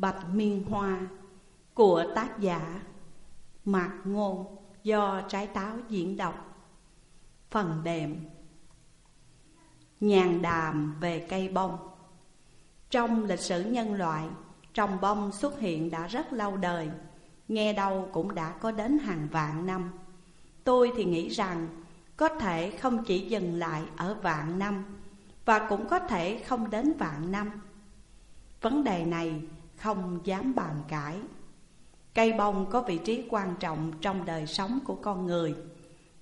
Bạch Miên Hoa của tác giả Mạc Ngôn do Trái Táo diễn đọc. Phần đệm Nhàn đàm về cây bông. Trong lịch sử nhân loại, trồng bông xuất hiện đã rất lâu đời Nghe đâu cũng đã có đến hàng vạn năm. Tôi thì nghĩ rằng có thể không chỉ dừng lại ở vạn năm Và cũng có thể không đến vạn năm. Vấn đề này không dám bàn cãi. Cây bông có vị trí quan trọng trong đời sống của con người,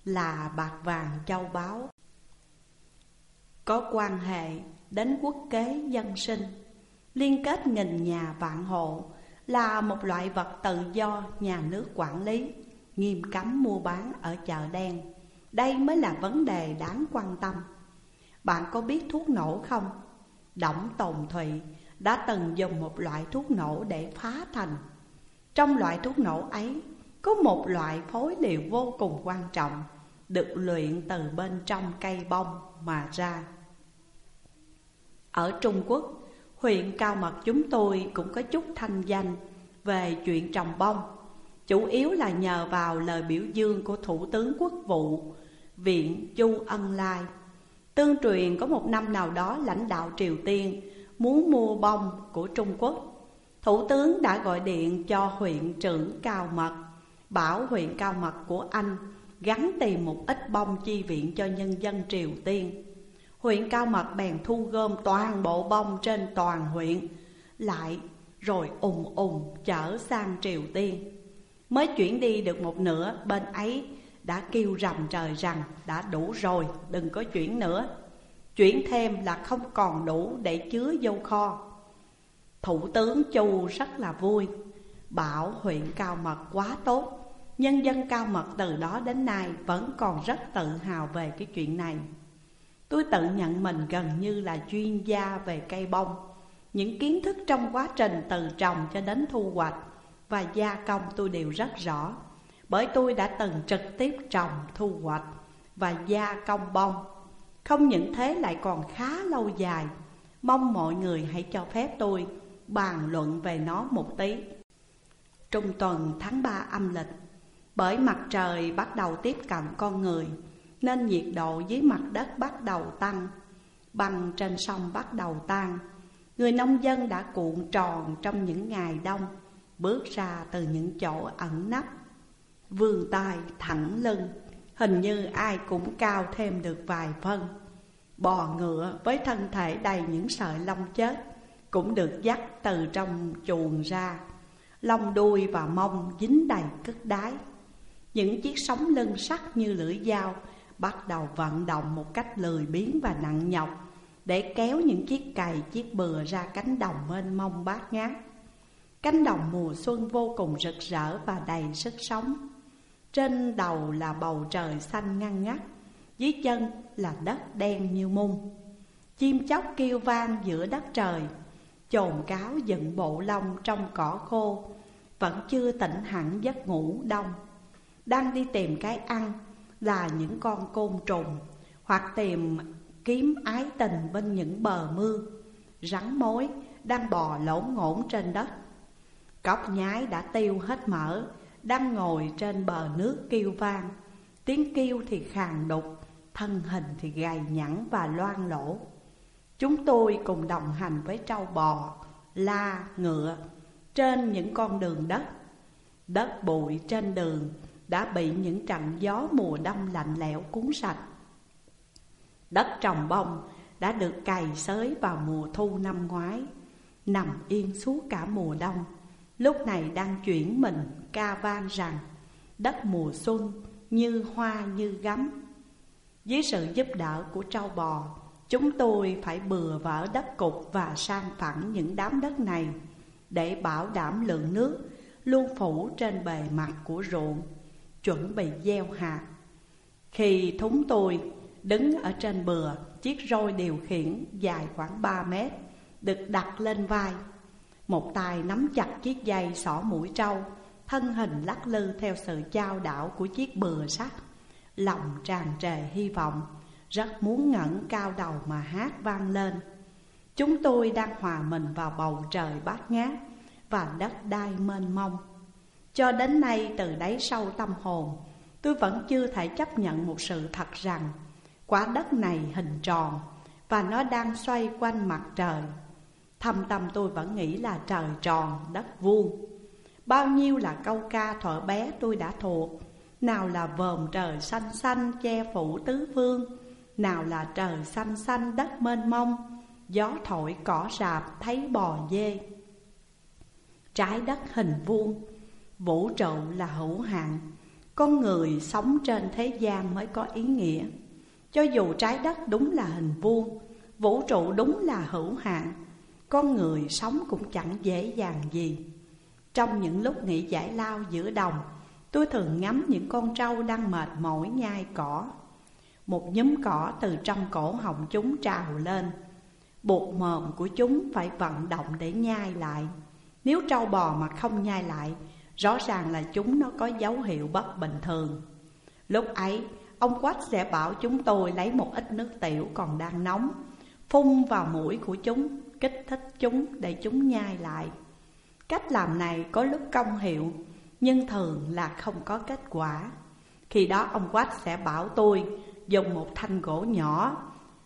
Là bạc vàng châu báu. Có quan hệ đến quốc kế dân sinh, Liên kết nghìn nhà vạn hộ, Là một loại vật tự do nhà nước quản lý, Nghiêm cấm mua bán ở chợ đen. Đây mới là vấn đề đáng quan tâm. Bạn có biết thuốc nổ không? Đổng Tồn Thụy đã từng dùng một loại thuốc nổ để phá thành. Trong loại thuốc nổ ấy có một loại phối liệu vô cùng quan trọng Được luyện từ bên trong cây bông mà ra. Ở Trung Quốc, huyện Cao Mật chúng tôi cũng có chút thanh danh về chuyện trồng bông Chủ yếu là nhờ vào lời biểu dương của Thủ tướng Quốc vụ Viện Chu Ân Lai. Tương truyền có một năm nào đó lãnh đạo Triều Tiên muốn mua bông của Trung Quốc, Thủ tướng đã gọi điện cho huyện trưởng Cao Mật, Bảo huyện Cao Mật của anh gắn tìm một ít bông chi viện cho nhân dân Triều Tiên. Huyện Cao Mật bèn thu gom toàn bộ bông trên toàn huyện, Lại rồi ùng ùng chở sang Triều Tiên. Mới chuyển đi được một nửa, bên ấy đã kêu rầm trời rằng đã đủ rồi, đừng có chuyển nữa. Chuyển thêm là không còn đủ để chứa vô kho. Thủ tướng Chu rất là vui Bảo huyện Cao Mật quá tốt. Nhân dân Cao Mật từ đó đến nay vẫn còn rất tự hào về cái chuyện này. Tôi tự nhận mình gần như là chuyên gia về cây bông. Những kiến thức trong quá trình từ trồng cho đến thu hoạch Và gia công tôi đều rất rõ. Bởi tôi đã từng trực tiếp trồng, thu hoạch và gia công bông không những thế lại còn khá lâu dài. Mong mọi người hãy cho phép tôi bàn luận về nó một tí. Trung tuần tháng 3 âm lịch, Bởi mặt trời bắt đầu tiếp cận con người, Nên nhiệt độ dưới mặt đất bắt đầu tăng, Băng trên sông bắt đầu tan. Người nông dân đã cuộn tròn trong những ngày đông, Bước ra từ những chỗ ẩn nấp, Vươn tay thẳng lưng. Hình như ai cũng cao thêm được vài phân. Bò ngựa với thân thể đầy những sợi lông chết Cũng được dắt từ trong chuồng ra. Lông đuôi và mông dính đầy cất đái. Những chiếc sóng lưng sắc như lưỡi dao Bắt đầu vận động một cách lười biếng và nặng nhọc Để kéo những chiếc cày, chiếc bừa ra cánh đồng mênh mông bát ngát. Cánh đồng mùa xuân vô cùng rực rỡ và đầy sức sống trên đầu là bầu trời xanh ngăn ngắt, Dưới chân là đất đen như mung. Chim chóc kêu vang giữa đất trời, Chồn cáo dựng bộ lông trong cỏ khô, Vẫn chưa tỉnh hẳn giấc ngủ đông. Đang đi tìm cái ăn là những con côn trùng, Hoặc tìm kiếm ái tình bên những bờ mưa, Rắn mối đang bò lổn ngổn trên đất. Cóc nhái đã tiêu hết mỡ đang ngồi trên bờ nước kêu vang. Tiếng kêu thì khàn đục, thân hình thì gầy nhẵn và loang lỗ Chúng tôi cùng đồng hành với trâu bò, la, ngựa Trên những con đường đất. Đất bụi trên đường đã bị những trận gió mùa đông lạnh lẽo cuốn sạch. Đất trồng bông đã được cày xới vào mùa thu năm ngoái Nằm yên suốt cả mùa đông. Lúc này đang chuyển mình ca vang rằng, Đất mùa xuân như hoa như gấm. Dưới sự giúp đỡ của trâu bò, Chúng tôi phải bừa vỡ đất cục và sang phẳng những đám đất này Để bảo đảm lượng nước luôn phủ trên bề mặt của ruộng, Chuẩn bị gieo hạt. Khi thúng tôi đứng ở trên bừa, Chiếc roi điều khiển dài khoảng 3 mét, Được đặt lên vai một tay nắm chặt chiếc dây xỏ mũi trâu, Thân hình lắc lư theo sự trao đảo của chiếc bừa sắt. Lòng tràn trề hy vọng, Rất muốn ngẩng cao đầu mà hát vang lên. Chúng tôi đang hòa mình vào bầu trời bát ngát và đất đai mênh mông. Cho đến nay, từ đáy sâu tâm hồn, Tôi vẫn chưa thể chấp nhận một sự thật rằng, Quả đất này hình tròn Và nó đang xoay quanh mặt trời. Thâm tâm tôi vẫn nghĩ là trời tròn, đất vuông. Bao nhiêu là câu ca thuở bé tôi đã thuộc. Nào là vòm trời xanh xanh che phủ tứ phương. Nào là trời xanh xanh đất mênh mông. Gió thổi cỏ rạp thấy bò dê. Trái đất hình vuông Vũ trụ là hữu hạn. Con người sống trên thế gian mới có ý nghĩa. Cho dù trái đất đúng là hình vuông Vũ trụ đúng là hữu hạn. Con người sống cũng chẳng dễ dàng gì. Trong những lúc nghỉ giải lao giữa đồng Tôi thường ngắm những con trâu đang mệt mỏi nhai cỏ. Một nhúm cỏ từ trong cổ họng chúng trào lên. Buộc mồm của chúng phải vận động để nhai lại. Nếu trâu bò mà không nhai lại Rõ ràng là chúng nó có dấu hiệu bất bình thường. Lúc ấy ông Quách sẽ bảo chúng tôi lấy một ít nước tiểu còn đang nóng Phun vào mũi của chúng, kích thích chúng để chúng nhai lại. Cách làm này có lúc công hiệu, Nhưng thường là không có kết quả. Khi đó ông Quách sẽ bảo tôi dùng một thanh gỗ nhỏ,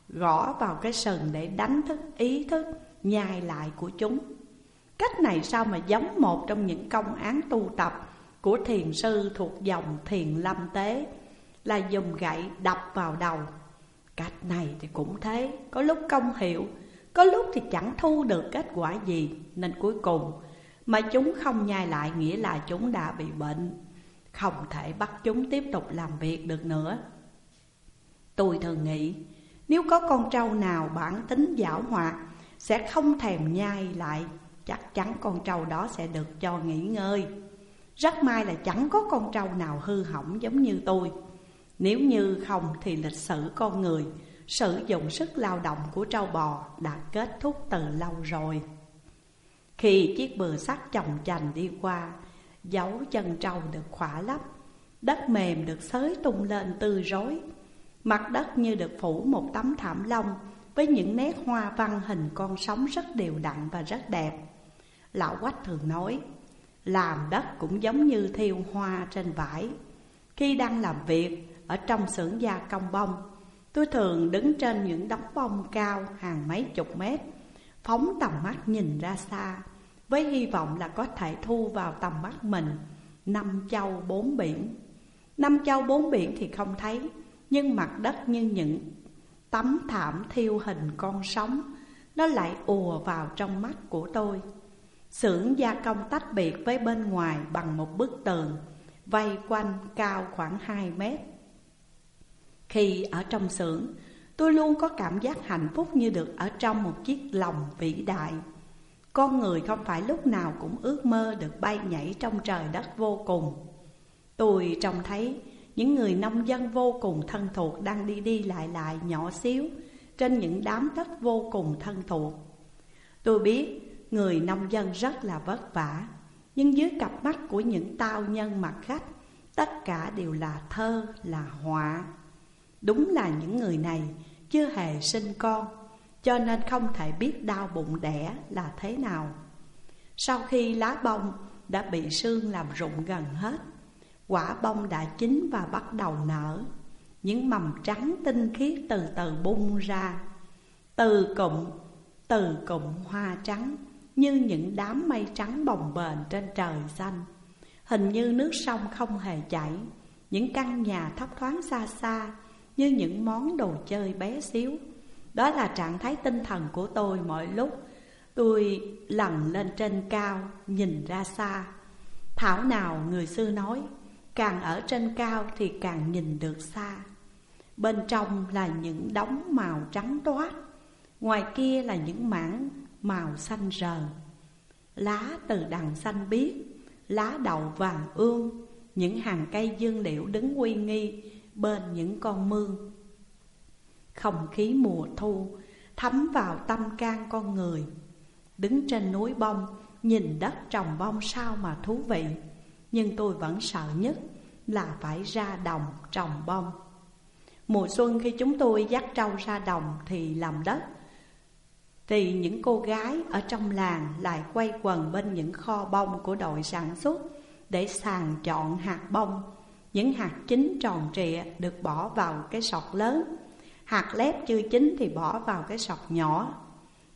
Gõ vào cái sừng để đánh thức ý thức nhai lại của chúng. Cách này sao mà giống một trong những công án tu tập Của thiền sư thuộc dòng thiền lâm tế, Là dùng gậy đập vào đầu? Cách này thì cũng thế, Có lúc công hiệu có lúc thì chẳng thu được kết quả gì, Nên cuối cùng Mà chúng không nhai lại nghĩa là chúng đã bị bệnh. Không thể bắt chúng tiếp tục làm việc được nữa. Tôi thường nghĩ, Nếu có con trâu nào bản tính giảo hoạt, Sẽ không thèm nhai lại, Chắc chắn con trâu đó sẽ được cho nghỉ ngơi. Rất may là chẳng có con trâu nào hư hỏng giống như tôi. Nếu như không thì lịch sử con người Sử dụng sức lao động của trâu bò đã kết thúc từ lâu rồi. Khi chiếc bừa sắt chồng chành đi qua, Dấu chân trâu được khỏa lấp, Đất mềm được xới tung lên tươi rối, Mặt đất như được phủ một tấm thảm lông Với những nét hoa văn hình con sóng rất đều đặn và rất đẹp. Lão Quách thường nói, Làm đất cũng giống như thiêu hoa trên vải. Khi đang làm việc, ở trong xưởng gia công bông Tôi thường đứng trên những đống bông cao hàng mấy chục mét, Phóng tầm mắt nhìn ra xa, Với hy vọng là có thể thu vào tầm mắt mình. Năm châu bốn biển. Năm châu bốn biển thì không thấy, Nhưng mặt đất như những tấm thảm thiêu hình con sóng, Nó lại ùa vào trong mắt của tôi. Xưởng gia công tách biệt với bên ngoài bằng một bức tường, Vây quanh cao khoảng 2 mét. Khi ở trong xưởng Tôi luôn có cảm giác hạnh phúc như được ở trong một chiếc lồng vĩ đại. Con người không phải lúc nào cũng ước mơ được bay nhảy trong trời đất vô cùng. Tôi trông thấy những người nông dân vô cùng thân thuộc đang đi đi lại lại nhỏ xíu Trên những đám đất vô cùng thân thuộc. Tôi biết người nông dân rất là vất vả Nhưng dưới cặp mắt của những tao nhân mặt khách Tất cả đều là thơ, là họa. Đúng là những người này chưa hề sinh con Cho nên không thể biết đau bụng đẻ là thế nào. Sau khi lá bông đã bị sương làm rụng gần hết Quả bông đã chín và bắt đầu nở. Những mầm trắng tinh khiết từ từ bung ra Từ cụm, từ cụm hoa trắng như những đám mây trắng bồng bềnh trên trời xanh. Hình như nước sông không hề chảy Những căn nhà thấp thoáng xa xa như những món đồ chơi bé xíu. Đó là trạng thái tinh thần của tôi mọi lúc. Tôi lần lên trên cao, nhìn ra xa. Thảo nào người xưa nói Càng ở trên cao thì càng nhìn được xa. Bên trong là những đống màu trắng toát Ngoài kia là những mảng màu xanh rờn Lá từ đằng xanh biếc, lá đậu vàng ương Những hàng cây dương liễu đứng uy nghi bên những con mương Không khí mùa thu thấm vào tâm can con người. Đứng trên núi bông, nhìn đất trồng bông sao mà thú vị. Nhưng tôi vẫn sợ nhất là phải ra đồng trồng bông. Mùa xuân khi chúng tôi dắt trâu ra đồng thì làm đất Thì những cô gái ở trong làng lại quay quần bên những kho bông của đội sản xuất Để sàng chọn hạt bông. Những hạt chín tròn trịa được bỏ vào cái sọt lớn. Hạt lép chưa chín thì bỏ vào cái sọt nhỏ.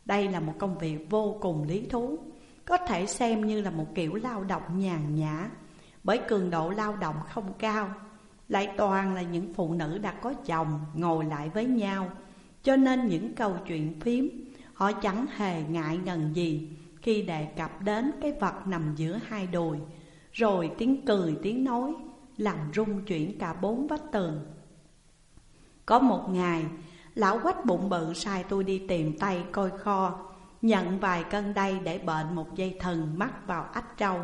Đây là một công việc vô cùng lý thú, Có thể xem như là một kiểu lao động nhàn nhã. Bởi cường độ lao động không cao, Lại toàn là những phụ nữ đã có chồng, ngồi lại với nhau. Cho nên những câu chuyện phím, Họ chẳng hề ngại ngần gì Khi đề cập đến cái vật nằm giữa hai đùi. Rồi tiếng cười, tiếng nói làm rung chuyển cả bốn vách tường. Có một ngày, lão quách bụng bự sai tôi đi tìm tay coi kho Nhận vài cân đây để bệnh một dây thần mắc vào ách trâu.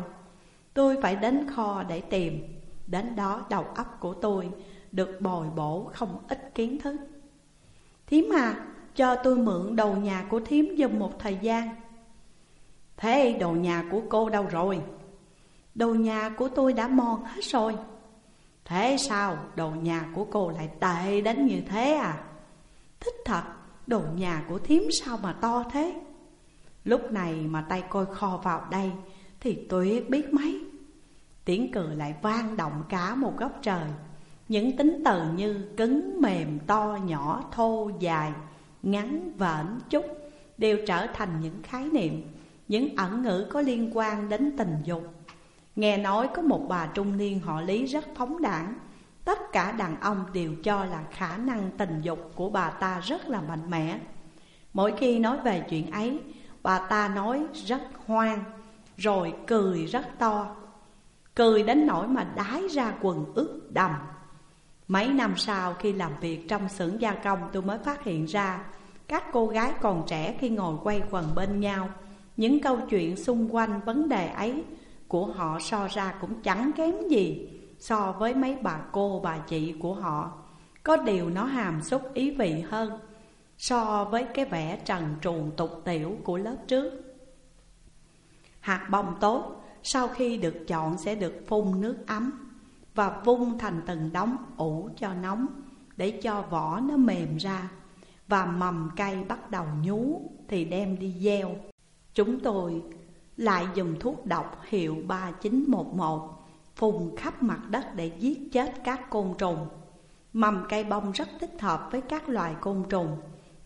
Tôi phải đến kho để tìm. Đến đó đầu óc của tôi được bồi bổ không ít kiến thức. Thím à, cho tôi mượn đồ nhà của thím dùm một thời gian. Thế đồ nhà của cô đâu rồi? Đồ nhà của tôi đã mòn hết rồi. Thế sao? Đồ nhà của cô lại tệ đến như thế à? Thích thật đồ nhà của thím sao mà to thế? Lúc này mà tay coi kho vào đây Thì tuyệt biết mấy. Tiếng cười lại vang động cả một góc trời. Những tính từ như cứng, mềm, to, nhỏ, thô, dài, ngắn, vẩn chút Đều trở thành những khái niệm Những ẩn ngữ có liên quan đến tình dục. Nghe nói có một bà trung niên họ Lý rất phóng đảng. Tất cả đàn ông đều cho là khả năng tình dục của bà ta rất là mạnh mẽ. Mỗi khi nói về chuyện ấy, Bà ta nói rất hoang, Rồi cười rất to. Cười đến nỗi mà đái ra quần ướt đầm. Mấy năm sau khi làm việc trong xưởng gia công, tôi mới phát hiện ra, Các cô gái còn trẻ khi ngồi quay quần bên nhau, Những câu chuyện xung quanh vấn đề ấy của họ so ra cũng chẳng kém gì so với mấy bà cô bà chị của họ. Có điều nó hàm xúc ý vị hơn so với cái vẻ trần truồng tục tiểu của lớp trước. Hạt bông tốt, sau khi được chọn sẽ được phun nước ấm Và vung thành từng đống ủ cho nóng Để cho vỏ nó mềm ra Và mầm cây bắt đầu nhú thì đem đi gieo. Chúng tôi lại dùng thuốc độc hiệu 3911 phun khắp mặt đất để giết chết các côn trùng. Mầm cây bông rất thích hợp với các loài côn trùng,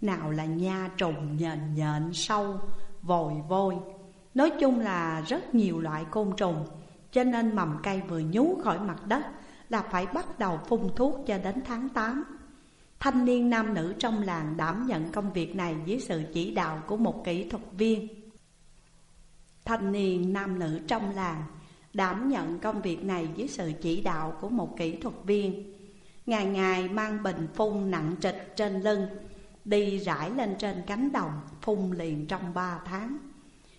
nào là nha trùng, nhện nhện, sâu, vòi vôi. Nói chung là rất nhiều loại côn trùng, cho nên mầm cây vừa nhú khỏi mặt đất là phải bắt đầu phun thuốc cho đến tháng 8. Thanh niên nam nữ trong làng đảm nhận công việc này dưới sự chỉ đạo của một kỹ thuật viên Thanh niên nam nữ trong làng, đảm nhận công việc này dưới sự chỉ đạo của một kỹ thuật viên. Ngày ngày mang bình phun nặng trịch trên lưng, Đi rải lên trên cánh đồng, phun liền trong ba tháng.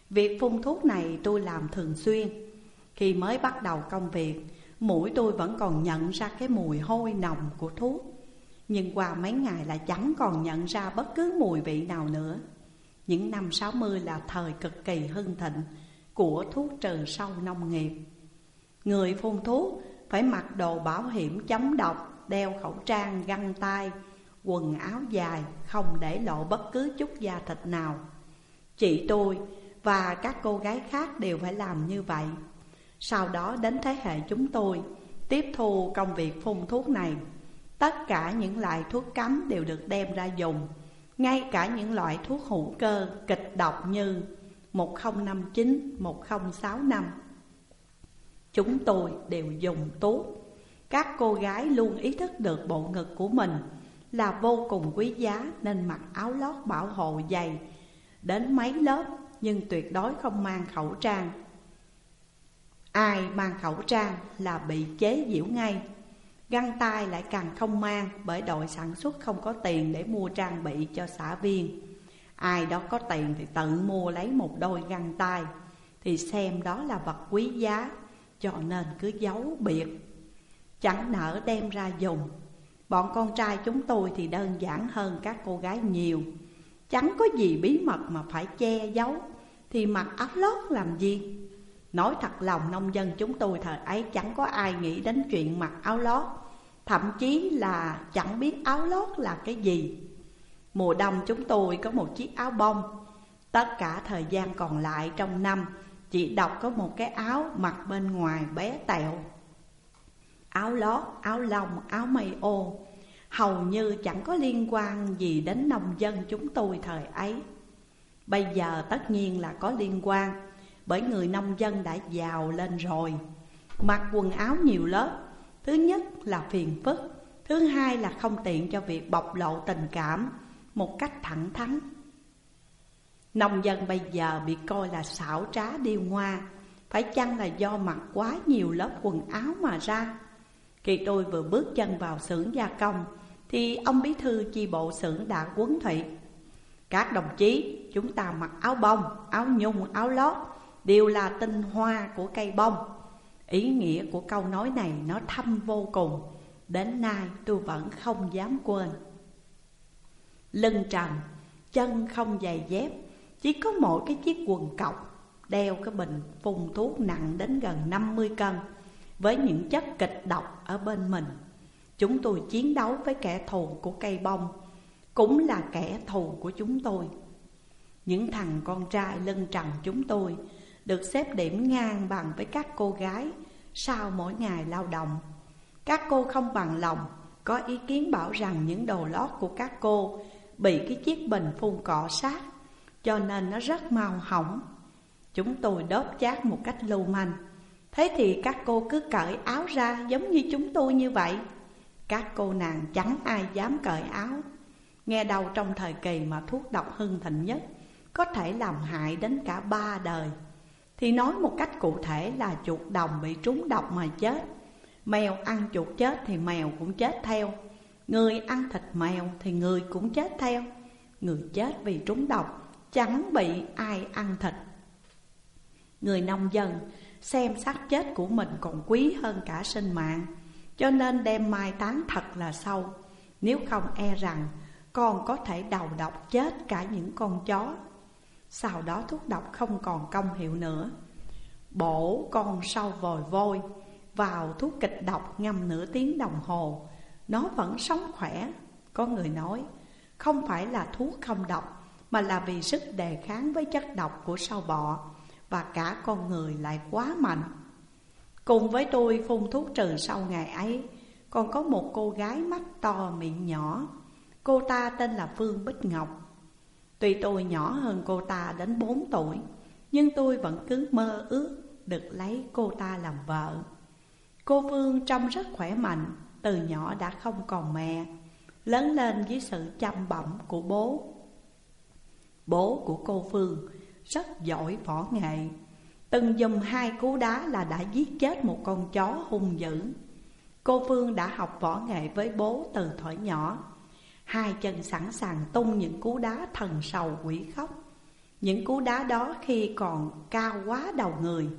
Việc phun thuốc này tôi làm thường xuyên. Khi mới bắt đầu công việc, Mũi tôi vẫn còn nhận ra cái mùi hôi nồng của thuốc. Nhưng qua mấy ngày là chẳng còn nhận ra bất cứ mùi vị nào nữa những năm 60 là thời cực kỳ hưng thịnh của thuốc trừ sâu nông nghiệp. Người phun thuốc phải mặc đồ bảo hiểm chống độc, đeo khẩu trang, găng tay, quần áo dài, không để lộ bất cứ chút da thịt nào. Chị tôi và các cô gái khác đều phải làm như vậy. Sau đó đến thế hệ chúng tôi tiếp thu công việc phun thuốc này. Tất cả những loại thuốc cấm đều được đem ra dùng ngay cả những loại thuốc hữu cơ kịch độc như 1059, 1065 Chúng tôi đều dùng tốt Các cô gái luôn ý thức được bộ ngực của mình Là vô cùng quý giá nên mặc áo lót bảo hộ dày Đến mấy lớp nhưng tuyệt đối không mang khẩu trang. Ai mang khẩu trang là bị chế giễu ngay. Găng tay lại càng không mang, bởi đội sản xuất không có tiền để mua trang bị cho xã viên. Ai đó có tiền thì tự mua lấy một đôi găng tay, Thì xem đó là vật quý giá, cho nên cứ giấu biệt. Chẳng nỡ đem ra dùng. Bọn con trai chúng tôi thì đơn giản hơn các cô gái nhiều. Chẳng có gì bí mật mà phải che giấu, Thì mặc áo lót làm gì? Nói thật lòng, nông dân chúng tôi thời ấy chẳng có ai nghĩ đến chuyện mặc áo lót. Thậm chí là chẳng biết áo lót là cái gì. Mùa đông chúng tôi có một chiếc áo bông. Tất cả thời gian còn lại trong năm chỉ đọc có một cái áo mặc bên ngoài bé tẹo. Áo lót, áo lông, áo mây ô Hầu như chẳng có liên quan gì đến nông dân chúng tôi thời ấy. Bây giờ tất nhiên là có liên quan Bởi người nông dân đã giàu lên rồi. Mặc quần áo nhiều lớp Thứ nhất là phiền phức Thứ hai là không tiện cho việc bộc lộ tình cảm Một cách thẳng thắn. Nông dân bây giờ bị coi là xảo trá điêu ngoa Phải chăng là do mặc quá nhiều lớp quần áo mà ra? Khi tôi vừa bước chân vào xưởng gia công Thì ông bí thư chi bộ xưởng đã quấn thủy Các đồng chí chúng ta mặc áo bông, áo nhung, áo lót Đều là tinh hoa của cây bông. Ý nghĩa của câu nói này nó thâm vô cùng. Đến nay tôi vẫn không dám quên. Lưng trần, chân không giày dép Chỉ có mỗi cái chiếc quần cọc Đeo cái bình phun thuốc nặng đến gần 50 cân Với những chất kịch độc ở bên mình. Chúng tôi chiến đấu với kẻ thù của cây bông Cũng là kẻ thù của chúng tôi. Những thằng con trai lưng trần chúng tôi Được xếp điểm ngang bằng với các cô gái sau mỗi ngày lao động, Các cô không bằng lòng Có ý kiến bảo rằng những đồ lót của các cô Bị cái chiếc bình phun cọ sát, Cho nên nó rất mau hỏng. Chúng tôi đốt chát một cách lưu manh. Thế thì các cô cứ cởi áo ra giống như chúng tôi như vậy. Các cô nàng chẳng ai dám cởi áo. Nghe đầu trong thời kỳ mà thuốc độc hưng thịnh nhất Có thể làm hại đến cả ba đời. Thì nói một cách cụ thể là chuột đồng bị trúng độc mà chết. Mèo ăn chuột chết thì mèo cũng chết theo. Người ăn thịt mèo thì người cũng chết theo. Người chết vì trúng độc, chẳng bị ai ăn thịt. Người nông dân xem xác chết của mình còn quý hơn cả sinh mạng, Cho nên đem mai táng thật là sâu. Nếu không e rằng còn có thể đầu độc chết cả những con chó. Sau đó thuốc độc không còn công hiệu nữa. Bổ con sâu vòi vôi, Vào thuốc kịch độc ngâm nửa tiếng đồng hồ. Nó vẫn sống khỏe, Có người nói. Không phải là thuốc không độc, Mà là vì sức đề kháng với chất độc của sâu bọ, Và cả con người lại quá mạnh. Cùng với tôi phun thuốc trừ sau ngày ấy, Còn có một cô gái mắt to miệng nhỏ. Cô ta tên là Phương Bích Ngọc. Tuy tôi nhỏ hơn cô ta đến 4 tuổi, Nhưng tôi vẫn cứ mơ ước được lấy cô ta làm vợ. Cô Phương trông rất khỏe mạnh, Từ nhỏ đã không còn mẹ, Lớn lên với sự chăm bẩm của bố. Bố của cô Phương rất giỏi võ nghệ, Từng dùng hai cú đá là đã giết chết một con chó hung dữ. Cô Phương đã học võ nghệ với bố từ thuở nhỏ. Hai chân sẵn sàng tung những cú đá thần sầu quỷ khóc. Những cú đá đó khi còn cao quá đầu người,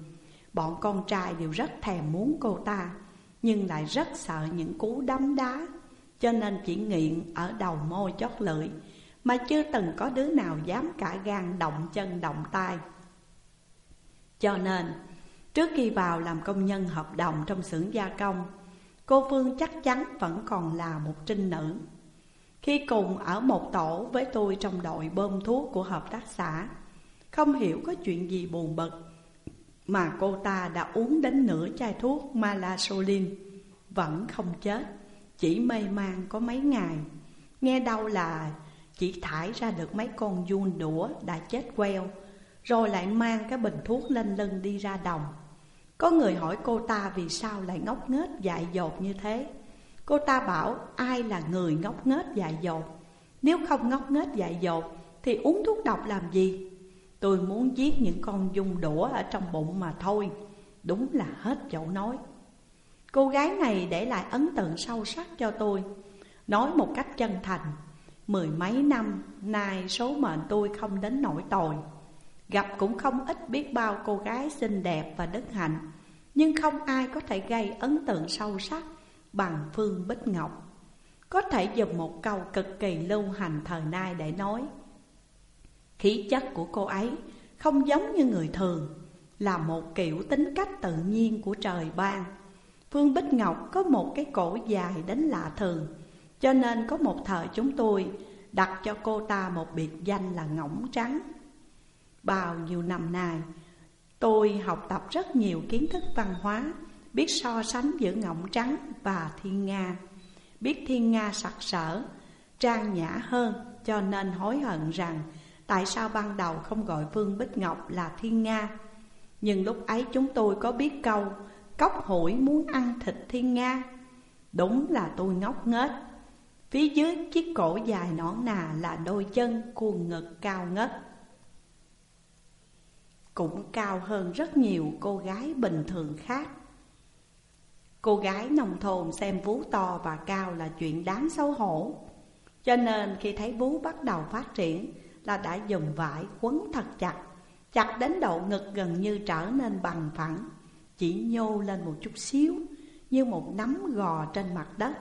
Bọn con trai đều rất thèm muốn cô ta, Nhưng lại rất sợ những cú đấm đá, Cho nên chỉ nghiện ở đầu môi chót lưỡi, Mà chưa từng có đứa nào dám cả gan động chân động tay. Cho nên, trước khi vào làm công nhân hợp đồng trong xưởng gia công, Cô Phương chắc chắn vẫn còn là một trinh nữ khi cùng ở một tổ với tôi trong đội bơm thuốc của hợp tác xã. Không hiểu có chuyện gì buồn bực, Mà cô ta đã uống đến nửa chai thuốc Malasolin, Vẫn không chết, Chỉ mê man có mấy ngày. Nghe đâu là chỉ thải ra được mấy con giun đũa đã chết queo, Rồi lại mang cái bình thuốc lên lưng đi ra đồng. Có người hỏi cô ta vì sao lại ngốc nghếch dại dột như thế. Cô ta bảo, ai là người ngốc nghếch dại dột? Nếu không ngốc nghếch dại dột, Thì uống thuốc độc làm gì? Tôi muốn giết những con dung đũa ở trong bụng mà thôi. Đúng là hết chỗ nói. Cô gái này để lại ấn tượng sâu sắc cho tôi. Nói một cách chân thành, Mười mấy năm nay số mệnh tôi không đến nổi tồi. Gặp cũng không ít biết bao cô gái xinh đẹp và đức hạnh, Nhưng không ai có thể gây ấn tượng sâu sắc bằng Phương Bích Ngọc. Có thể dùng một câu cực kỳ lưu hành thời nay để nói, Khí chất của cô ấy không giống như người thường, Là một kiểu tính cách tự nhiên của trời ban. Phương Bích Ngọc có một cái cổ dài đến lạ thường, Cho nên có một thời chúng tôi đặt cho cô ta một biệt danh là ngỗng trắng. Bao nhiêu năm nay, Tôi học tập rất nhiều kiến thức văn hóa Biết so sánh giữa ngỗng trắng và thiên nga, Biết thiên nga sặc sỡ, Trang nhã hơn, cho nên hối hận rằng Tại sao ban đầu không gọi Vương Bích Ngọc là thiên nga. Nhưng lúc ấy chúng tôi có biết câu, Cốc hủi muốn ăn thịt thiên nga. Đúng là tôi ngốc nghếch. Phía dưới chiếc cổ dài nõn nà là đôi chân cuồng ngực cao ngất. Cũng cao hơn rất nhiều cô gái bình thường khác. Cô gái nông thôn xem vú to và cao là chuyện đáng xấu hổ. Cho nên khi thấy vú bắt đầu phát triển Là đã dùng vải quấn thật chặt Chặt đến độ ngực gần như trở nên bằng phẳng, Chỉ nhô lên một chút xíu Như một nắm gò trên mặt đất.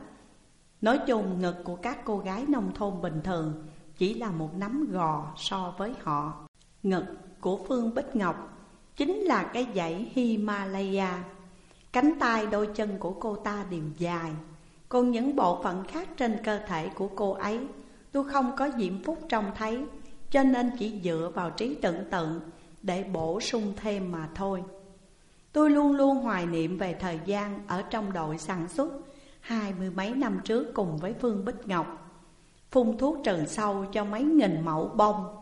Nói chung, ngực của các cô gái nông thôn bình thường Chỉ là một nắm gò so với họ. Ngực của Phương Bích Ngọc Chính là cái dãy Himalaya. Cánh tay đôi chân của cô ta đều dài. Còn những bộ phận khác trên cơ thể của cô ấy, Tôi không có diễm phúc trông thấy, Cho nên chỉ dựa vào trí tưởng tượng Để bổ sung thêm mà thôi. Tôi luôn luôn hoài niệm về thời gian Ở trong đội sản xuất Hai mươi mấy năm trước cùng với Phương Bích Ngọc. Phun thuốc trừ sâu cho mấy nghìn mẫu bông.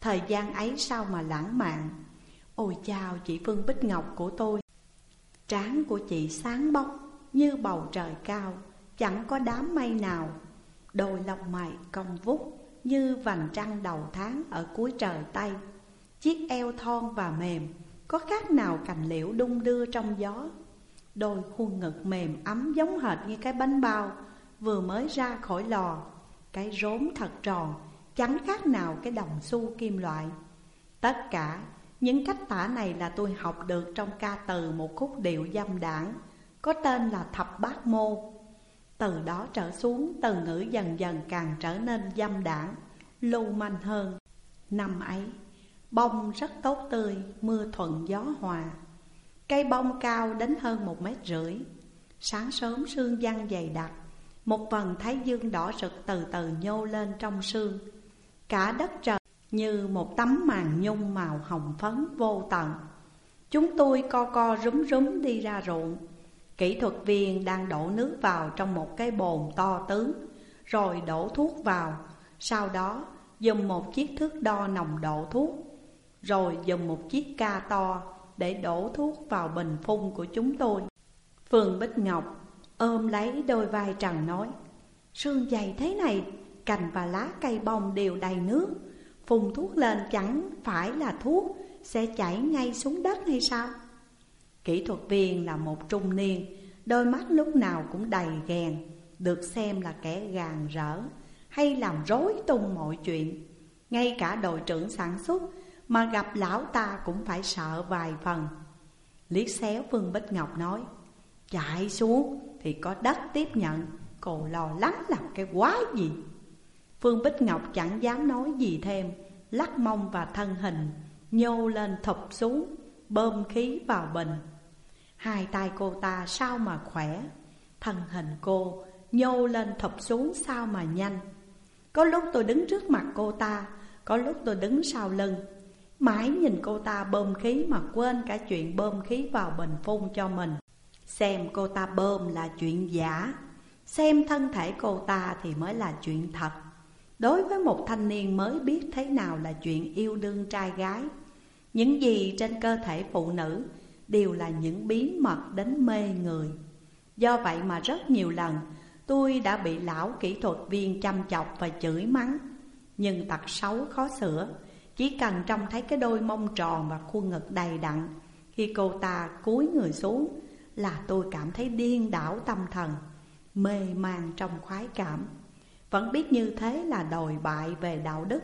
Thời gian ấy sao mà lãng mạn? Ôi chào chị Phương Bích Ngọc của tôi Trán của chị sáng bóng như bầu trời cao, Chẳng có đám mây nào. Đôi lông mày cong vút như vành trăng đầu tháng ở cuối trời Tây. Chiếc eo thon và mềm, Có khác nào cành liễu đung đưa trong gió? Đôi khuôn ngực mềm ấm giống hệt như cái bánh bao, Vừa mới ra khỏi lò. Cái rốn thật tròn, Chẳng khác nào cái đồng xu kim loại. Tất cả những cách tả này là tôi học được trong ca từ một khúc điệu dâm đảng Có tên là Thập Bát Mô. Từ đó trở xuống từ ngữ dần dần càng trở nên dâm đảng Lưu manh hơn. Năm ấy Bông rất tốt tươi, mưa thuận gió hòa. Cây bông cao đến hơn một mét rưỡi. Sáng sớm sương văng dày đặc Một phần thái dương đỏ rực từ từ nhô lên trong sương. Cả đất trời như một tấm màn nhung màu hồng phấn vô tận. Chúng tôi co co rúm rúm đi ra ruộng. Kỹ thuật viên đang đổ nước vào trong một cái bồn to tướng Rồi đổ thuốc vào. Sau đó dùng một chiếc thước đo nồng độ thuốc Rồi dùng một chiếc ca to để đổ thuốc vào bình phun của chúng tôi. Phương Bích Ngọc ôm lấy đôi vai trần nói Sương dày thế này, cành và lá cây bông đều đầy nước Phun thuốc lên chẳng phải là thuốc, Sẽ chảy ngay xuống đất hay sao? Kỹ thuật viên là một trung niên, Đôi mắt lúc nào cũng đầy ghen, Được xem là kẻ gàn rỡ, Hay làm rối tung mọi chuyện. Ngay cả đội trưởng sản xuất Mà gặp lão ta cũng phải sợ vài phần. Lý xéo Vương Bích Ngọc nói, Chạy xuống thì có đất tiếp nhận Cô lo lắng làm cái quá gì? Phương Bích Ngọc chẳng dám nói gì thêm, Lắc mông và thân hình, Nhô lên thụp xuống, Bơm khí vào bình. Hai tay cô ta sao mà khỏe, Thân hình cô nhô lên thụp xuống sao mà nhanh. Có lúc tôi đứng trước mặt cô ta, Có lúc tôi đứng sau lưng. Mãi nhìn cô ta bơm khí mà quên cả chuyện bơm khí vào bình phun cho mình. Xem cô ta bơm là chuyện giả, Xem thân thể cô ta thì mới là chuyện thật. Đối với một thanh niên mới biết thế nào là chuyện yêu đương trai gái, Những gì trên cơ thể phụ nữ đều là những bí mật đến mê người. Do vậy mà rất nhiều lần, tôi đã bị lão kỹ thuật viên chăm chọc và chửi mắng. Nhưng tật xấu khó sửa, Chỉ cần trông thấy cái đôi mông tròn và khuôn ngực đầy đặn, Khi cô ta cúi người xuống là tôi cảm thấy điên đảo tâm thần, Mê man trong khoái cảm vẫn biết như thế là đòi bại về đạo đức.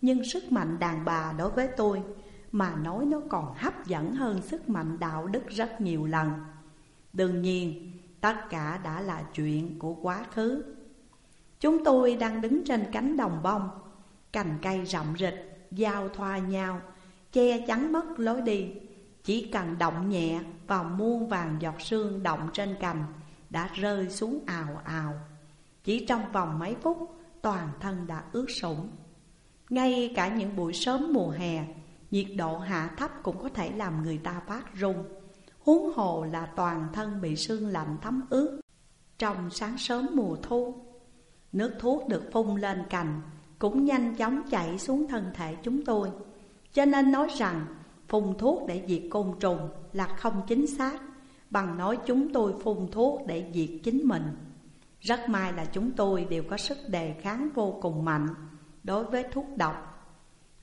Nhưng sức mạnh đàn bà đối với tôi Mà nói nó còn hấp dẫn hơn sức mạnh đạo đức rất nhiều lần. Đương nhiên tất cả đã là chuyện của quá khứ. Chúng tôi đang đứng trên cánh đồng bông Cành cây rậm rịch, giao thoa nhau Che chắn mất lối đi. Chỉ cần động nhẹ vào muôn vàng giọt sương động trên cành Đã rơi xuống ào ào chỉ trong vòng mấy phút, toàn thân đã ướt sũng. Ngay cả những buổi sớm mùa hè, Nhiệt độ hạ thấp cũng có thể làm người ta phát run. Huống hồ là toàn thân bị sương lạnh thấm ướt. Trong sáng sớm mùa thu, Nước thuốc được phun lên cành, Cũng nhanh chóng chảy xuống thân thể chúng tôi. Cho nên nói rằng, phun thuốc để diệt côn trùng là không chính xác, Bằng nói chúng tôi phun thuốc để diệt chính mình. Rất may là chúng tôi đều có sức đề kháng vô cùng mạnh Đối với thuốc độc.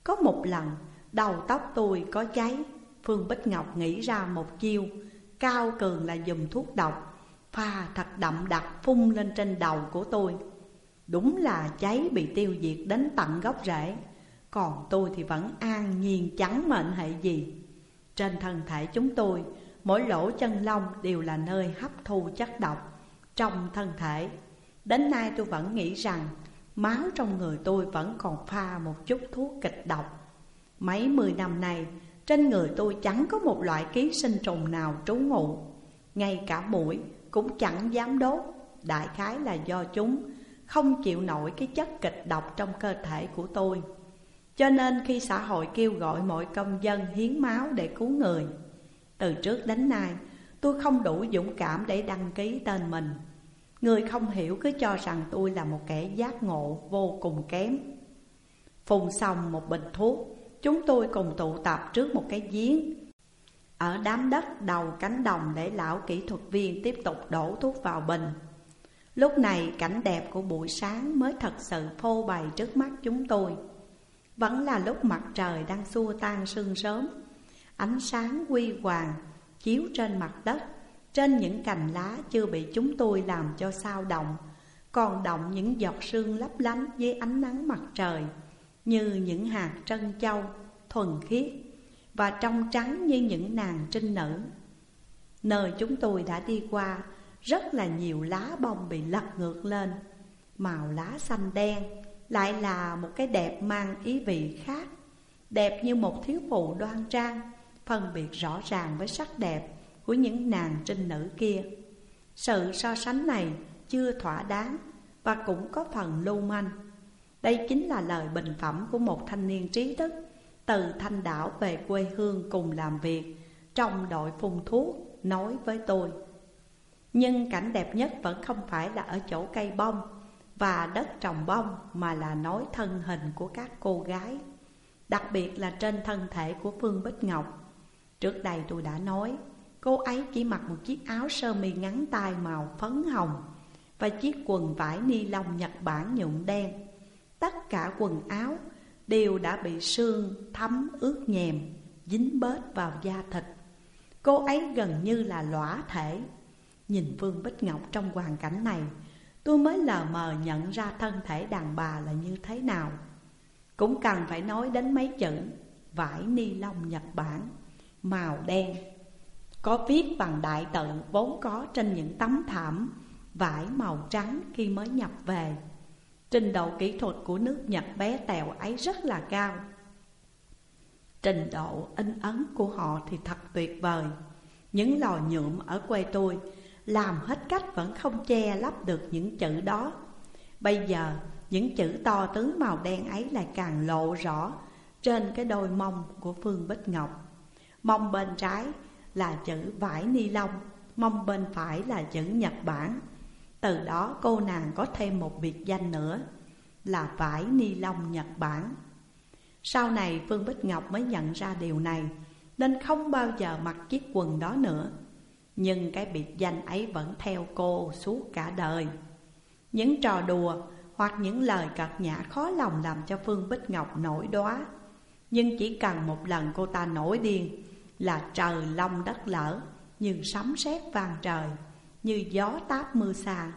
Có một lần, đầu tóc tôi có cháy. Phương Bích Ngọc nghĩ ra một chiêu. Cao cường là dùng thuốc độc. Pha thật đậm đặc phun lên trên đầu của tôi. Đúng là cháy bị tiêu diệt đến tận gốc rễ. Còn tôi thì vẫn an nhiên chẳng mệnh hệ gì. Trên thân thể chúng tôi, Mỗi lỗ chân lông đều là nơi hấp thu chất độc. Trong thân thể. Đến nay tôi vẫn nghĩ rằng, Máu trong người tôi vẫn còn pha một chút thuốc kịch độc. Mấy mười năm nay, Trên người tôi chẳng có một loại ký sinh trùng nào trú ngụ. Ngay cả mũi cũng chẳng dám đốt. Đại khái là do chúng không chịu nổi cái chất kịch độc trong cơ thể của tôi. Cho nên khi xã hội kêu gọi mọi công dân hiến máu để cứu người, Từ trước đến nay tôi không đủ dũng cảm để đăng ký tên mình. Người không hiểu cứ cho rằng tôi là một kẻ giác ngộ vô cùng kém. Phùng xong một bình thuốc, Chúng tôi cùng tụ tập trước một cái giếng. Ở đám đất đầu cánh đồng để lão kỹ thuật viên tiếp tục đổ thuốc vào bình. Lúc này cảnh đẹp của buổi sáng mới thật sự phô bày trước mắt chúng tôi. Vẫn là lúc mặt trời đang xua tan sương sớm, Ánh sáng quy hoàng chiếu trên mặt đất. Trên những cành lá chưa bị chúng tôi làm cho sao động, Còn động những giọt sương lấp lánh dưới ánh nắng mặt trời, Như những hạt trân châu, thuần khiết, Và trong trắng như những nàng trinh nữ. Nơi chúng tôi đã đi qua, rất là nhiều lá bông bị lật ngược lên. Màu lá xanh đen lại là một cái đẹp mang ý vị khác, Đẹp như một thiếu phụ đoan trang Phân biệt rõ ràng với sắc đẹp của những nàng trinh nữ kia. Sự so sánh này chưa thỏa đáng và cũng có phần lưu manh. Đây chính là lời bình phẩm của một thanh niên trí thức Từ thanh đảo về quê hương cùng làm việc Trong đội phun thuốc nói với tôi. Nhưng cảnh đẹp nhất vẫn không phải là ở chỗ cây bông và đất trồng bông Mà là nói thân hình của các cô gái, Đặc biệt là trên thân thể của Phương Bích Ngọc. Trước đây tôi đã nói, Cô ấy chỉ mặc một chiếc áo sơ mi ngắn tay màu phấn hồng Và chiếc quần vải ni lông Nhật Bản nhuộm đen. Tất cả quần áo đều đã bị sương thấm ướt nhèm, Dính bết vào da thịt. Cô ấy gần như là lõa thể. Nhìn Vương Bích Ngọc trong hoàn cảnh này, Tôi mới lờ mờ nhận ra thân thể đàn bà là như thế nào. Cũng cần phải nói đến mấy chữ Vải ni lông Nhật Bản. Màu đen. Có viết bằng đại tự vốn có trên những tấm thảm, Vải màu trắng khi mới nhập về. Trình độ kỹ thuật của nước Nhật bé tèo ấy rất là cao. Trình độ in ấn của họ thì thật tuyệt vời. Những lò nhuộm ở quê tôi làm hết cách vẫn không che lấp được những chữ đó. Bây giờ, những chữ to tướng màu đen ấy lại càng lộ rõ Trên cái đôi mông của Phương Bích Ngọc. Mông bên trái là chữ vải ni lông, Mông bên phải là chữ Nhật Bản. Từ đó cô nàng có thêm một biệt danh nữa, Là vải ni lông Nhật Bản. Sau này Phương Bích Ngọc mới nhận ra điều này, Nên không bao giờ mặc chiếc quần đó nữa. Nhưng cái biệt danh ấy vẫn theo cô suốt cả đời. Những trò đùa hoặc những lời cợt nhã khó lòng làm cho Phương Bích Ngọc nổi đóa Nhưng chỉ cần một lần cô ta nổi điên là trời long đất lở Như sấm sét vang trời, Như gió táp mưa xa.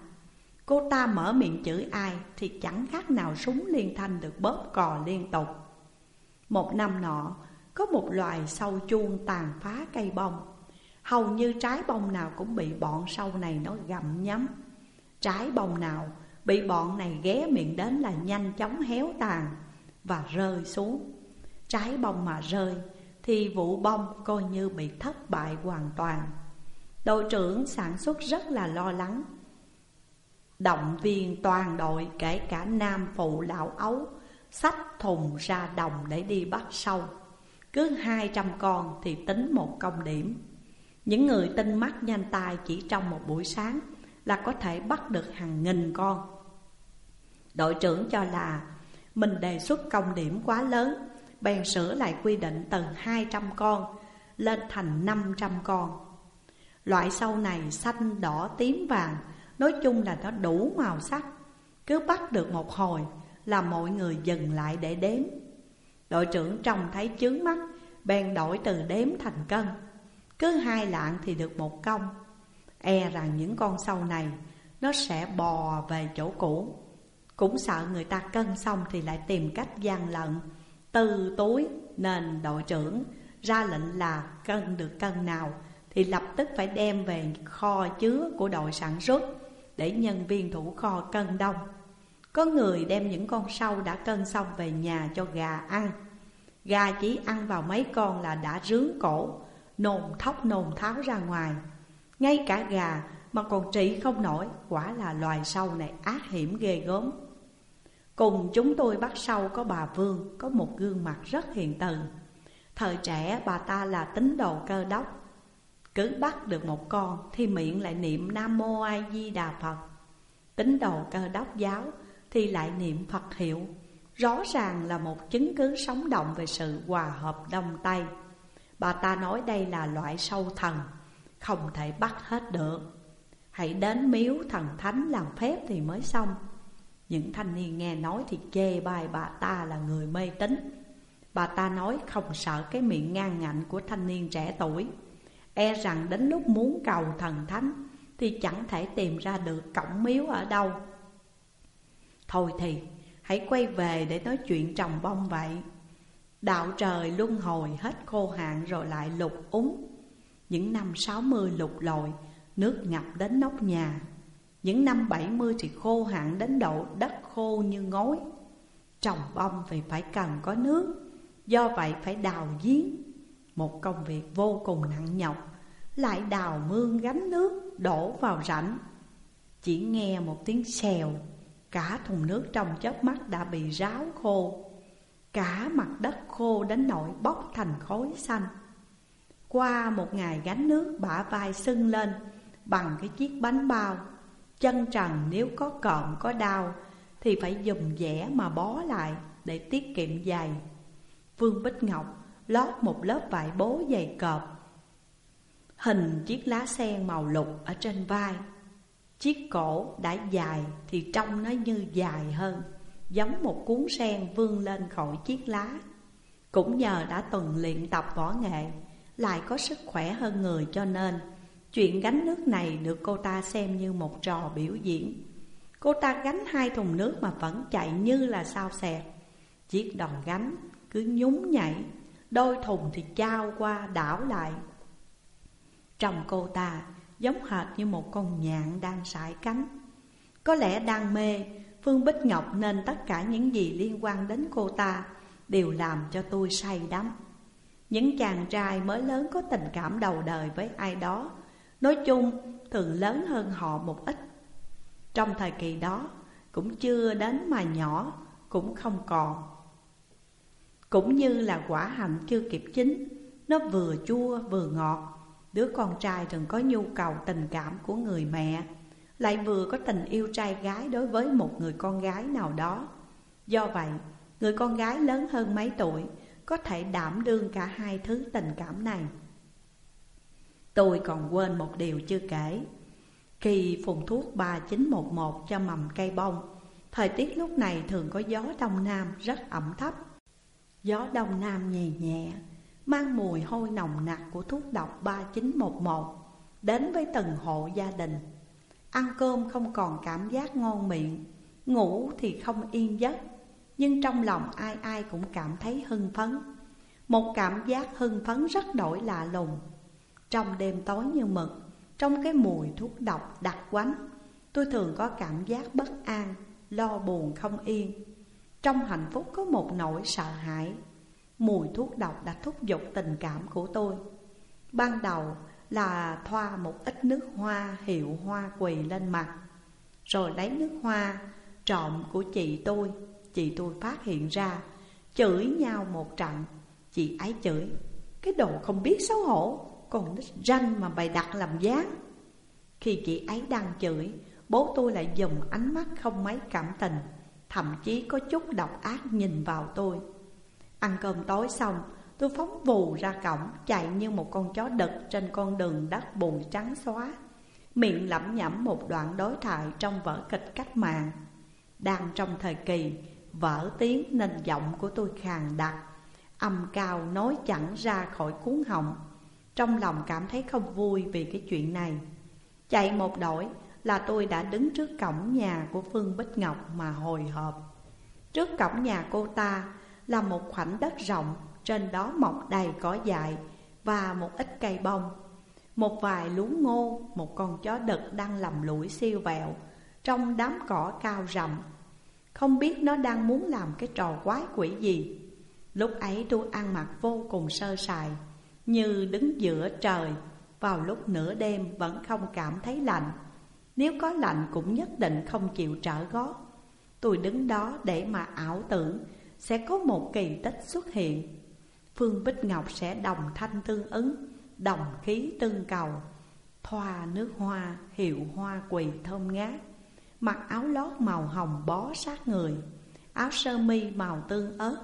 Cô ta mở miệng chửi ai Thì chẳng khác nào súng liên thanh được bóp cò liên tục. Một năm nọ, Có một loài sâu chuông tàn phá cây bông. Hầu như trái bông nào cũng bị bọn sâu này nó gặm nhấm. Trái bông nào bị bọn này ghé miệng đến là nhanh chóng héo tàn và rơi xuống. Trái bông mà rơi thì vụ bông coi như bị thất bại hoàn toàn. Đội trưởng sản xuất rất là lo lắng. Động viên toàn đội, kể cả nam phụ lão ấu sách thùng ra đồng để đi bắt sâu. Cứ hai trăm con thì tính một công điểm. Những người tinh mắt nhanh tay chỉ trong một buổi sáng Là có thể bắt được hàng nghìn con. Đội trưởng cho là mình đề xuất công điểm quá lớn Bèn sửa lại quy định từ 200 con lên thành 500 con. Loại sâu này xanh, đỏ, tím, vàng Nói chung là nó đủ màu sắc. Cứ bắt được một hồi là mọi người dừng lại để đếm. Đội trưởng trông thấy chướng mắt Bèn đổi từ đếm thành cân. Cứ hai lạng thì được một công. E rằng những con sâu này Nó sẽ bò về chỗ cũ. Cũng sợ người ta cân xong thì lại tìm cách gian lận. Từ túi nên đội trưởng ra lệnh là cân được cân nào Thì lập tức phải đem về kho chứa của đội sản xuất Để nhân viên thủ kho cân đông Có người đem những con sâu đã cân xong về nhà cho gà ăn. Gà chỉ ăn vào mấy con là đã rướng cổ, Nồn thóc nồn tháo ra ngoài. Ngay cả gà mà còn trị không nổi, Quả là loài sâu này ác hiểm ghê gớm. Cùng chúng tôi bắt sau có bà Vương, Có một gương mặt rất hiền từ. Thời trẻ, bà ta là tín đồ cơ đốc. Cứ bắt được một con Thì miệng lại niệm Nam Mô A Di Đà Phật. Tín đồ cơ đốc giáo Thì lại niệm Phật hiệu. Rõ ràng là một chứng cứ sống động về sự hòa hợp Đông Tây. Bà ta nói đây là loại sâu thần, Không thể bắt hết được. Hãy đến miếu thần thánh làm phép thì mới xong. Những thanh niên nghe nói thì chê bai bà ta là người mê tín. Bà ta nói không sợ cái miệng ngang ngạnh của thanh niên trẻ tuổi. E rằng đến lúc muốn cầu thần thánh Thì chẳng thể tìm ra được cổng miếu ở đâu. Thôi thì, Hãy quay về để nói chuyện trồng bông vậy. Đạo trời luân hồi hết khô hạn rồi lại lục úng. Những năm sáu mươi lục lội, Nước ngập đến nóc nhà. Những năm bảy mươi thì khô hạn đến độ đất khô như ngói. Trồng bông thì phải cần có nước. Do vậy phải đào giếng. Một công việc vô cùng nặng nhọc. Lại đào mương gánh nước, đổ vào rãnh. Chỉ nghe một tiếng xèo. Cả thùng nước trong chớp mắt đã bị ráo khô. Cả mặt đất khô đến nỗi bốc thành khối xanh. Qua một ngày gánh nước bả vai sưng lên Bằng cái chiếc bánh bao. Chân trần nếu có cộm có đau, Thì phải dùng dẻ mà bó lại để tiết kiệm giày. Vương Bích Ngọc lót một lớp vải bố dày cọp Hình chiếc lá sen màu lục ở trên vai. Chiếc cổ đã dài thì trông nó như dài hơn, Giống một cuốn sen vươn lên khỏi chiếc lá. Cũng nhờ đã từng luyện tập võ nghệ, Lại có sức khỏe hơn người cho nên Chuyện gánh nước này được cô ta xem như một trò biểu diễn. Cô ta gánh hai thùng nước mà vẫn chạy như là sao xẹt. Chiếc đòn gánh cứ nhún nhảy, Đôi thùng thì trao qua đảo lại. Trong cô ta giống hệt như một con nhạn đang sải cánh. Có lẽ đang mê, Phương Bích Ngọc nên tất cả những gì liên quan đến cô ta Đều làm cho tôi say đắm. Những chàng trai mới lớn có tình cảm đầu đời với ai đó Nói chung thường lớn hơn họ một ít. Trong thời kỳ đó cũng chưa đến mà nhỏ cũng không còn. Cũng như là quả hạnh chưa kịp chín Nó vừa chua vừa ngọt. Đứa con trai thường có nhu cầu tình cảm của người mẹ Lại vừa có tình yêu trai gái đối với một người con gái nào đó. Do vậy, người con gái lớn hơn mấy tuổi Có thể đảm đương cả hai thứ tình cảm này. Tôi còn quên một điều chưa kể. Khi phun thuốc 3911 cho mầm cây bông, Thời tiết lúc này thường có gió đông nam rất ẩm thấp. Gió đông nam nhẹ nhẹ, Mang mùi hôi nồng nặc của thuốc độc 3911 Đến với từng hộ gia đình. Ăn cơm không còn cảm giác ngon miệng, Ngủ thì không yên giấc, Nhưng trong lòng ai ai cũng cảm thấy hưng phấn. Một cảm giác hưng phấn rất đổi lạ lùng. Trong đêm tối như mực, Trong cái mùi thuốc độc đặc quánh, Tôi thường có cảm giác bất an, Lo buồn không yên. Trong hạnh phúc có một nỗi sợ hãi, Mùi thuốc độc đã thúc giục tình cảm của tôi. Ban đầu là thoa một ít nước hoa hiệu hoa quỳ lên mặt, Rồi lấy nước hoa trộm của chị tôi Chị tôi phát hiện ra, Chửi nhau một trận. Chị ấy chửi, Cái đồ không biết xấu hổ còn nít ranh mà bày đặt làm giá Khi chị ấy đang chửi, Bố tôi lại dùng ánh mắt không mấy cảm tình, Thậm chí có chút độc ác nhìn vào tôi. Ăn cơm tối xong, Tôi phóng vù ra cổng, Chạy như một con chó đực trên con đường đất bùn trắng xóa. Miệng lẩm nhẩm một đoạn đối thoại trong vở kịch cách mạng. Đang trong thời kỳ vỡ tiếng nên giọng của tôi khàn đặc, Âm cao nói chẳng ra khỏi cuốn họng. Trong lòng cảm thấy không vui vì cái chuyện này. Chạy một đổi là tôi đã đứng trước cổng nhà của Phương Bích Ngọc mà hồi hộp. Trước cổng nhà cô ta là một khoảnh đất rộng Trên đó mọc đầy cỏ dại và một ít cây bông. Một vài luống ngô, một con chó đực đang lầm lũi siêu vẹo Trong đám cỏ cao rậm. Không biết nó đang muốn làm cái trò quái quỷ gì. Lúc ấy tôi ăn mặc vô cùng sơ sài. Như đứng giữa trời Vào lúc nửa đêm vẫn không cảm thấy lạnh. Nếu có lạnh cũng nhất định không chịu trở gót Tôi đứng đó để mà ảo tưởng Sẽ có một kỳ tích xuất hiện. Phương Bích Ngọc sẽ đồng thanh tương ứng Đồng khí tương cầu Thoa nước hoa, hiệu hoa quỳ thơm ngát. Mặc áo lót màu hồng bó sát người Áo sơ mi màu tương ớt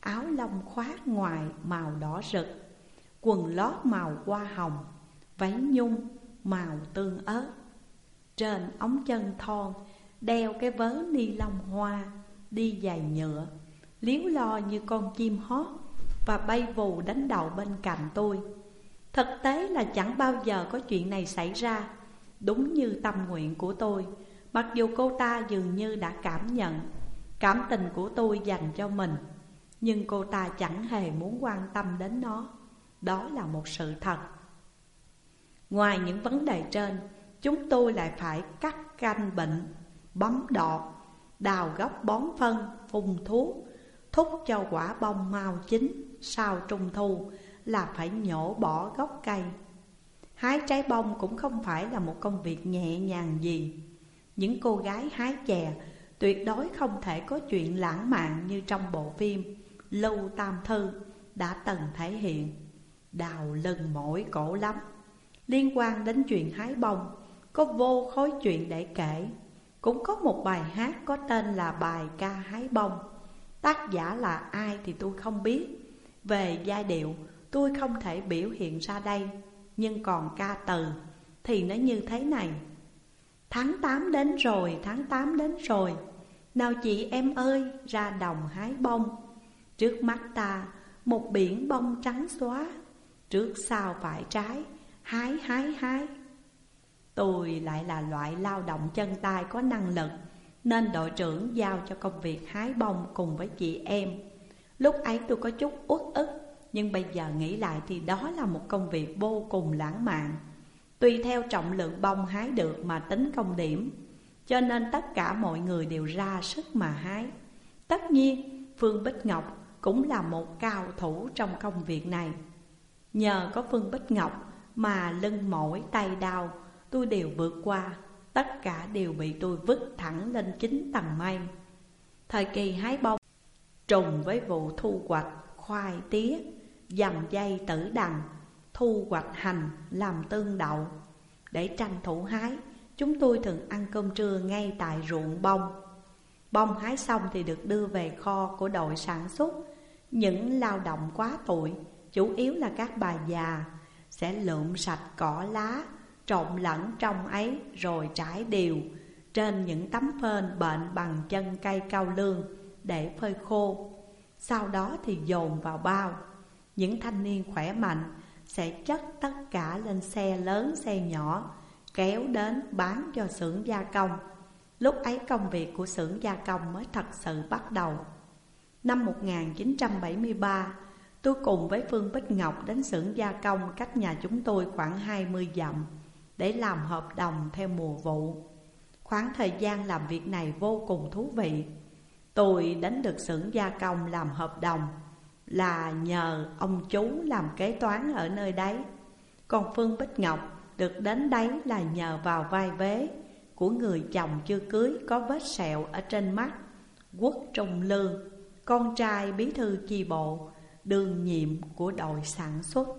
Áo lông khoác ngoài màu đỏ rực. Quần lót màu hoa hồng, Váy nhung màu tương ớt. Trên ống chân thon, Đeo cái vớ ni lông hoa, Đi giày nhựa Liếu lo như con chim hót Và bay vù đánh đầu bên cạnh tôi. Thực tế là chẳng bao giờ có chuyện này xảy ra, Đúng như tâm nguyện của tôi. Mặc dù cô ta dường như đã cảm nhận Cảm tình của tôi dành cho mình, Nhưng cô ta chẳng hề muốn quan tâm đến nó. Đó là một sự thật. Ngoài những vấn đề trên, Chúng tôi lại phải cắt canh bệnh, Bấm đọt, Đào gốc bón phân, Phun thuốc, Thúc cho quả bông mau chín Sau trung thu Là phải nhổ bỏ gốc cây. Hái trái bông cũng không phải là một công việc nhẹ nhàng gì. Những cô gái hái chè Tuyệt đối không thể có chuyện lãng mạn như trong bộ phim Lưu Tam Thư đã từng thể hiện. Đào lần mỗi cổ lắm. Liên quan đến chuyện hái bông Có vô khối chuyện để kể. Cũng có một bài hát có tên là bài ca hái bông. Tác giả là ai thì tôi không biết. Về giai điệu tôi không thể biểu hiện ra đây Nhưng còn ca từ thì nó như thế này. Tháng 8 đến rồi, tháng 8 đến rồi. Nào chị em ơi, ra đồng hái bông. Trước mắt ta một biển bông trắng xóa Trước sau phải trái. Hái hái hái. Tôi lại là loại lao động chân tay có năng lực, Nên đội trưởng giao cho công việc hái bông cùng với chị em. Lúc ấy tôi có chút uất ức, Nhưng bây giờ nghĩ lại thì đó là một công việc vô cùng lãng mạn. Tùy theo trọng lượng bông hái được mà tính công điểm, Cho nên tất cả mọi người đều ra sức mà hái. Tất nhiên, Phương Bích Ngọc cũng là một cao thủ trong công việc này. Nhờ có Phương Bích Ngọc mà lưng mỏi, tay đau, Tôi đều vượt qua. Tất cả đều bị tôi vứt thẳng lên chính tầng mây. Thời kỳ hái bông, Trùng với vụ thu hoạch khoai tía, Dầm dây tử đằng, Thu hoạch hành làm tương đậu. Để tranh thủ hái, Chúng tôi thường ăn cơm trưa ngay tại ruộng bông. Bông hái xong thì được đưa về kho của đội sản xuất. Những lao động quá tuổi Chủ yếu là các bà già Sẽ lượm sạch cỏ lá, Trộn lẫn trong ấy rồi trải đều Trên những tấm phên bệnh bằng chân cây cao lương Để phơi khô. Sau đó thì dồn vào bao. Những thanh niên khỏe mạnh Sẽ chất tất cả lên xe lớn, xe nhỏ, Kéo đến bán cho xưởng gia công. Lúc ấy công việc của xưởng gia công mới thật sự bắt đầu. Năm 1973 Tôi cùng với Phương Bích Ngọc đến xưởng gia công cách nhà chúng tôi khoảng 20 dặm Để làm hợp đồng theo mùa vụ. Khoảng thời gian làm việc này vô cùng thú vị. Tôi đến được xưởng gia công làm hợp đồng Là nhờ ông chú làm kế toán ở nơi đấy. Còn Phương Bích Ngọc được đến đấy là nhờ vào vai vế của người chồng chưa cưới có vết sẹo ở trên mắt Quốc Trung Lương, con trai bí thư chi bộ đương nhiệm của đội sản xuất.